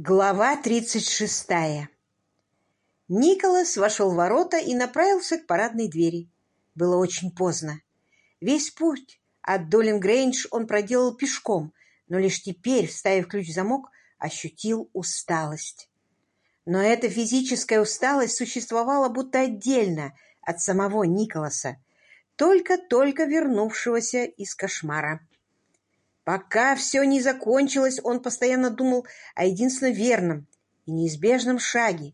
Глава тридцать шестая. Николас вошел в ворота и направился к парадной двери. Было очень поздно. Весь путь от Долин Грейндж он проделал пешком, но лишь теперь, вставив ключ в замок, ощутил усталость. Но эта физическая усталость существовала будто отдельно от самого Николаса, только-только вернувшегося из кошмара. Пока все не закончилось, он постоянно думал о единственно верном и неизбежном шаге,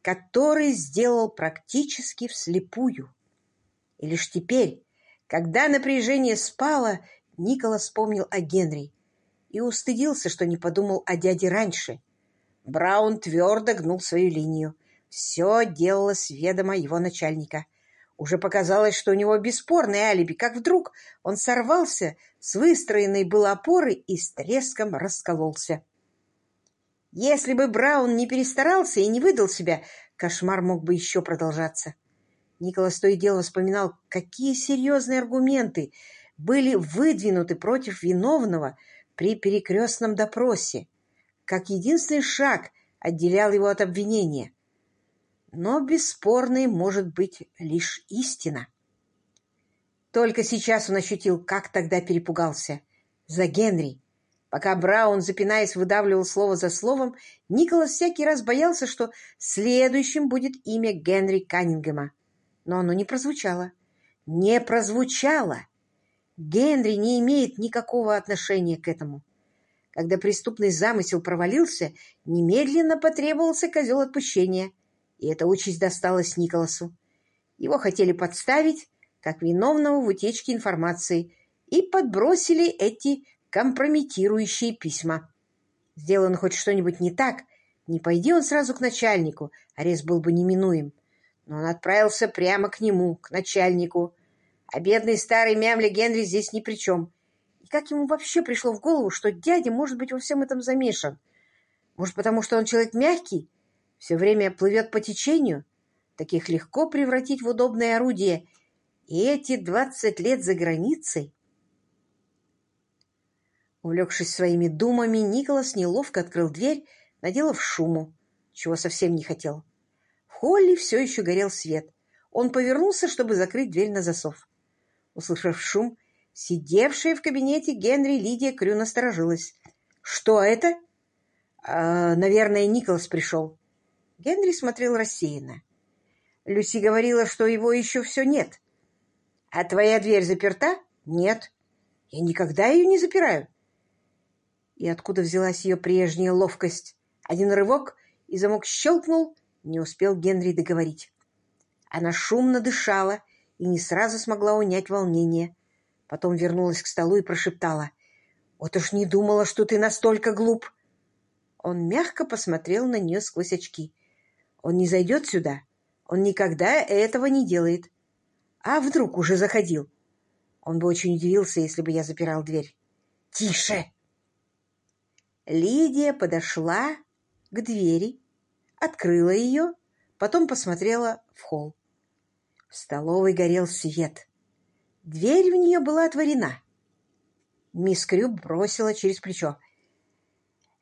который сделал практически вслепую. И лишь теперь, когда напряжение спало, Николас вспомнил о Генри и устыдился, что не подумал о дяде раньше. Браун твердо гнул свою линию. Все делалось ведомо его начальника — уже показалось, что у него бесспорное алиби, как вдруг он сорвался с выстроенной был опоры и с треском раскололся. Если бы Браун не перестарался и не выдал себя, кошмар мог бы еще продолжаться. Николас то и дело вспоминал, какие серьезные аргументы были выдвинуты против виновного при перекрестном допросе, как единственный шаг отделял его от обвинения но бесспорной может быть лишь истина. Только сейчас он ощутил, как тогда перепугался. За Генри. Пока Браун, запинаясь, выдавливал слово за словом, Николас всякий раз боялся, что следующим будет имя Генри Каннингема. Но оно не прозвучало. Не прозвучало! Генри не имеет никакого отношения к этому. Когда преступный замысел провалился, немедленно потребовался козел отпущения — и эта участь досталась Николасу. Его хотели подставить, как виновного в утечке информации, и подбросили эти компрометирующие письма. Сделан хоть что-нибудь не так, не пойди он сразу к начальнику, арест был бы неминуем. Но он отправился прямо к нему, к начальнику. А бедный старый мямля Генри здесь ни при чем. И как ему вообще пришло в голову, что дядя может быть во всем этом замешан? Может, потому что он человек мягкий, все время плывет по течению, таких легко превратить в удобное орудие. И эти двадцать лет за границей... Увлекшись своими думами, Николас неловко открыл дверь, наделав шуму, чего совсем не хотел. В холле все еще горел свет. Он повернулся, чтобы закрыть дверь на засов. Услышав шум, сидевшая в кабинете Генри Лидия Крю насторожилась. «Что это?» «Э, «Наверное, Николас пришел». Генри смотрел рассеянно. Люси говорила, что его еще все нет. А твоя дверь заперта? Нет. Я никогда ее не запираю. И откуда взялась ее прежняя ловкость? Один рывок, и замок щелкнул, не успел Генри договорить. Она шумно дышала и не сразу смогла унять волнение. Потом вернулась к столу и прошептала. «Вот уж не думала, что ты настолько глуп!» Он мягко посмотрел на нее сквозь очки. Он не зайдет сюда. Он никогда этого не делает. А вдруг уже заходил? Он бы очень удивился, если бы я запирал дверь. Тише! Лидия подошла к двери, открыла ее, потом посмотрела в холл. В столовой горел свет. Дверь в нее была отворена. Мисс Крюб бросила через плечо.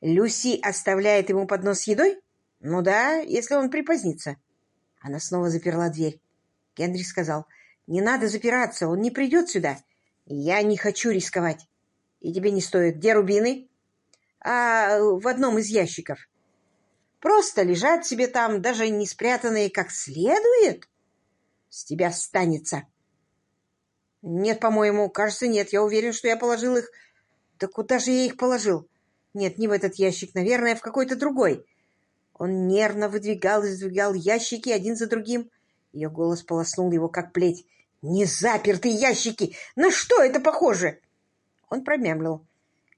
«Люси оставляет ему поднос с едой?» «Ну да, если он припозднится». Она снова заперла дверь. Генри сказал, «Не надо запираться, он не придет сюда. Я не хочу рисковать. И тебе не стоит. Где рубины?» «А в одном из ящиков». «Просто лежат себе там, даже не спрятанные как следует?» «С тебя станется». «Нет, по-моему, кажется, нет. Я уверен, что я положил их...» «Да куда же я их положил?» «Нет, не в этот ящик, наверное, в какой-то другой». Он нервно выдвигал и сдвигал ящики один за другим. Ее голос полоснул его, как плеть. «Не запертые ящики! На что это похоже?» Он промямлил.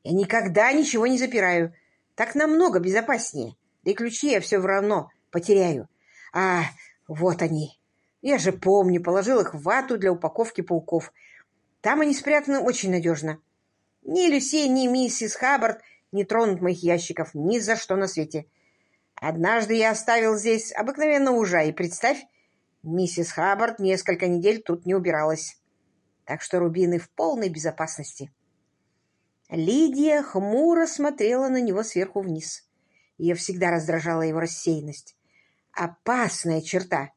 «Я никогда ничего не запираю. Так намного безопаснее. Да и ключи я все равно потеряю. А, вот они. Я же помню, положил их в вату для упаковки пауков. Там они спрятаны очень надежно. Ни Люси, ни миссис Хаббард не тронут моих ящиков ни за что на свете. Однажды я оставил здесь обыкновенно ужа, и представь, миссис Хаббард несколько недель тут не убиралась. Так что рубины в полной безопасности. Лидия хмуро смотрела на него сверху вниз. Ее всегда раздражала его рассеянность. Опасная черта.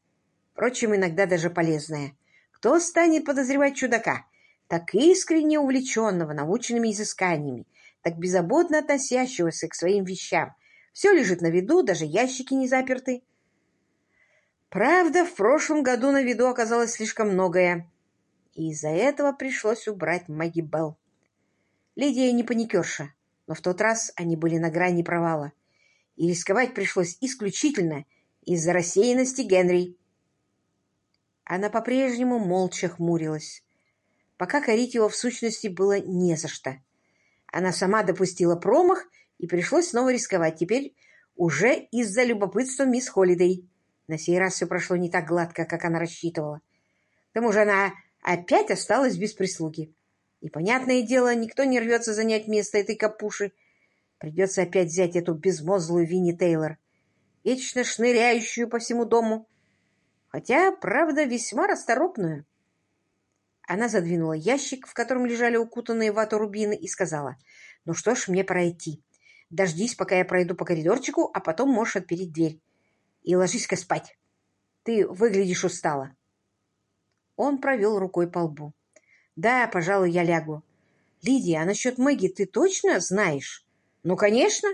Впрочем, иногда даже полезная. Кто станет подозревать чудака, так искренне увлеченного научными изысканиями, так беззаботно относящегося к своим вещам? Все лежит на виду, даже ящики не заперты. Правда, в прошлом году на виду оказалось слишком многое, и из-за этого пришлось убрать Мэгги Белл. Лидия не паникерша, но в тот раз они были на грани провала, и рисковать пришлось исключительно из-за рассеянности Генри. Она по-прежнему молча хмурилась, пока корить его в сущности было не за что. Она сама допустила промах, и пришлось снова рисковать, теперь уже из-за любопытства мисс Холидей. На сей раз все прошло не так гладко, как она рассчитывала. К тому же она опять осталась без прислуги. И, понятное дело, никто не рвется занять место этой капуши. Придется опять взять эту безмозглую Винни Тейлор, вечно шныряющую по всему дому, хотя, правда, весьма расторопную. Она задвинула ящик, в котором лежали укутанные вату рубины, и сказала, «Ну что ж, мне пора идти. Дождись, пока я пройду по коридорчику, а потом можешь отпереть дверь. И ложись-ка спать. Ты выглядишь устала». Он провел рукой по лбу. Да, пожалуй, я лягу. Лидия, а насчет Мэгги ты точно знаешь? Ну, конечно.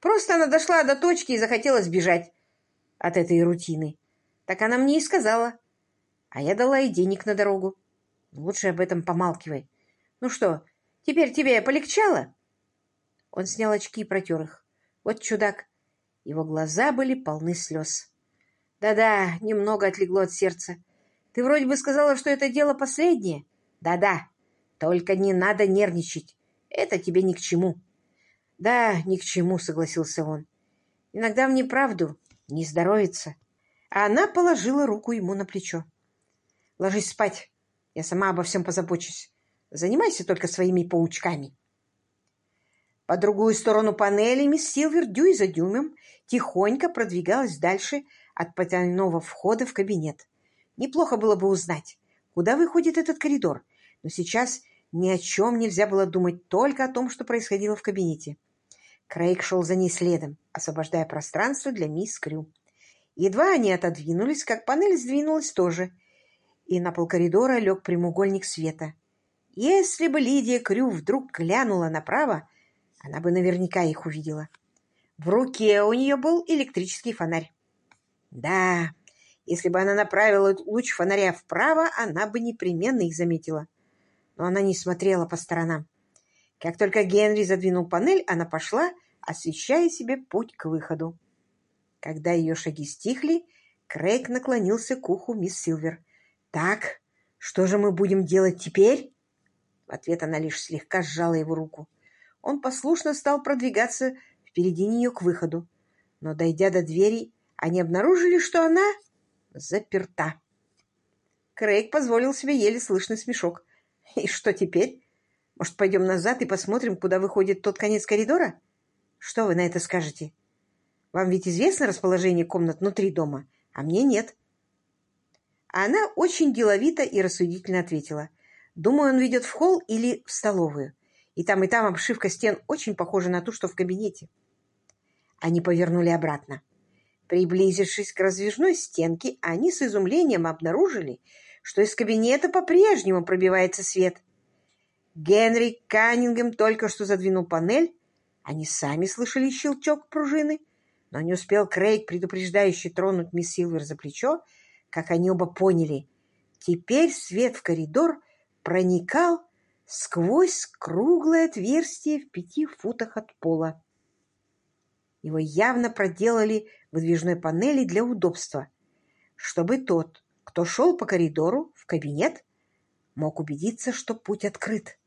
Просто она дошла до точки и захотела сбежать от этой рутины. Так она мне и сказала. А я дала ей денег на дорогу. Лучше об этом помалкивай. Ну что, теперь тебе полегчало? Он снял очки и протер их. Вот чудак. Его глаза были полны слез. Да-да, немного отлегло от сердца. Ты вроде бы сказала, что это дело последнее. Да-да, только не надо нервничать. Это тебе ни к чему. Да, ни к чему, согласился он. Иногда мне правду не здоровится. А она положила руку ему на плечо. Ложись спать. Я сама обо всем позабочусь. Занимайся только своими паучками. По другую сторону панели мисс Силвер дюй за дюймом тихонько продвигалась дальше от потайного входа в кабинет. Неплохо было бы узнать, куда выходит этот коридор, но сейчас ни о чем нельзя было думать, только о том, что происходило в кабинете. Крейг шел за ней следом, освобождая пространство для мисс Крю. Едва они отодвинулись, как панель сдвинулась тоже, и на пол коридора лег прямоугольник света. Если бы Лидия Крю вдруг глянула направо, она бы наверняка их увидела. В руке у нее был электрический фонарь. Да, если бы она направила луч фонаря вправо, она бы непременно их заметила. Но она не смотрела по сторонам. Как только Генри задвинул панель, она пошла, освещая себе путь к выходу. Когда ее шаги стихли, Крейг наклонился к уху мисс Силвер. «Так, что же мы будем делать теперь?» В ответ она лишь слегка сжала его руку. Он послушно стал продвигаться впереди нее к выходу. Но, дойдя до двери, они обнаружили, что она заперта. Крейг позволил себе еле слышный смешок. «И что теперь? Может, пойдем назад и посмотрим, куда выходит тот конец коридора? Что вы на это скажете? Вам ведь известно расположение комнат внутри дома, а мне нет». Она очень деловито и рассудительно ответила. «Думаю, он ведет в холл или в столовую. И там, и там обшивка стен очень похожа на ту, что в кабинете». Они повернули обратно. Приблизившись к раздвижной стенке, они с изумлением обнаружили, что из кабинета по-прежнему пробивается свет. Генри Каннингем только что задвинул панель. Они сами слышали щелчок пружины, но не успел Крейг, предупреждающий тронуть мисс Силвер за плечо, как они оба поняли. Теперь свет в коридор проникал сквозь круглое отверстие в пяти футах от пола. Его явно проделали в выдвижной панели для удобства, чтобы тот, кто шел по коридору в кабинет, мог убедиться, что путь открыт.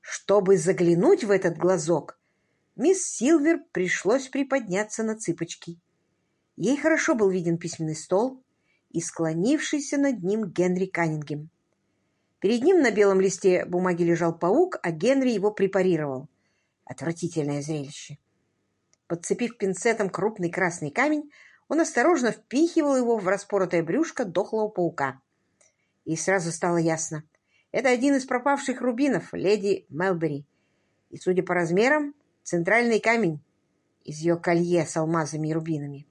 Чтобы заглянуть в этот глазок, мисс Силвер пришлось приподняться на цыпочки. Ей хорошо был виден письменный стол и склонившийся над ним Генри Каннингем. Перед ним на белом листе бумаги лежал паук, а Генри его препарировал. Отвратительное зрелище. Подцепив пинцетом крупный красный камень, он осторожно впихивал его в распоротое брюшко дохлого паука. И сразу стало ясно. Это один из пропавших рубинов, леди Мелбери. И, судя по размерам, центральный камень. из ее колье с алмазами и рубинами.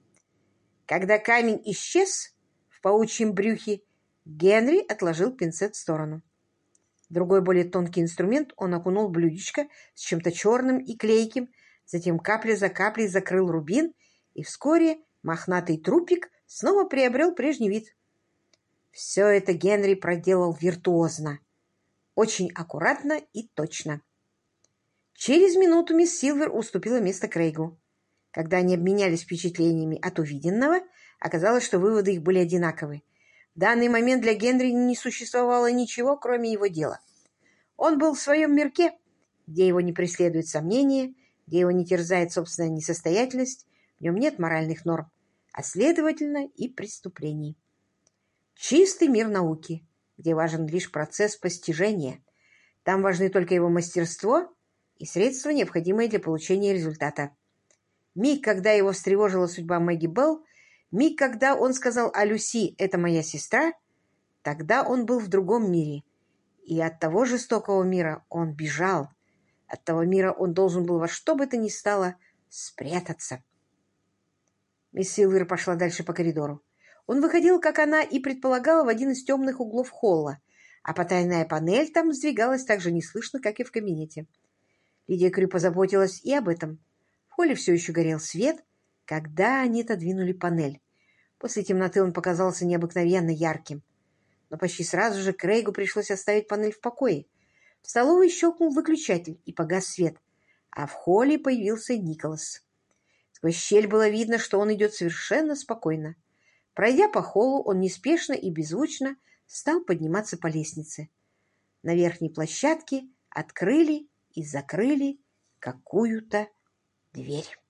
Когда камень исчез в паучьем брюхе, Генри отложил пинцет в сторону. Другой, более тонкий инструмент он окунул в блюдечко с чем-то черным и клейким, затем капля за каплей закрыл рубин, и вскоре мохнатый трупик снова приобрел прежний вид. Все это Генри проделал виртуозно, очень аккуратно и точно. Через минуту мисс Силвер уступила место Крейгу. Когда они обменялись впечатлениями от увиденного, оказалось, что выводы их были одинаковы. В данный момент для Генри не существовало ничего, кроме его дела. Он был в своем мирке, где его не преследуют сомнения, где его не терзает собственная несостоятельность, в нем нет моральных норм, а следовательно и преступлений. Чистый мир науки, где важен лишь процесс постижения. Там важны только его мастерство и средства, необходимые для получения результата. Миг, когда его встревожила судьба Мэгги Белл, Миг, когда он сказал о Люси «это моя сестра», тогда он был в другом мире. И от того жестокого мира он бежал. От того мира он должен был во что бы то ни стало спрятаться. Мисс Силвер пошла дальше по коридору. Он выходил, как она и предполагала, в один из темных углов холла, а потайная панель там сдвигалась так же неслышно, как и в кабинете. Лидия Крю позаботилась и об этом. В холле все еще горел свет, когда они отодвинули панель. После темноты он показался необыкновенно ярким. Но почти сразу же Крейгу пришлось оставить панель в покое. В столовой щелкнул выключатель и погас свет, а в холле появился Николас. Сквозь щель было видно, что он идет совершенно спокойно. Пройдя по холлу, он неспешно и беззвучно стал подниматься по лестнице. На верхней площадке открыли и закрыли какую-то дверь.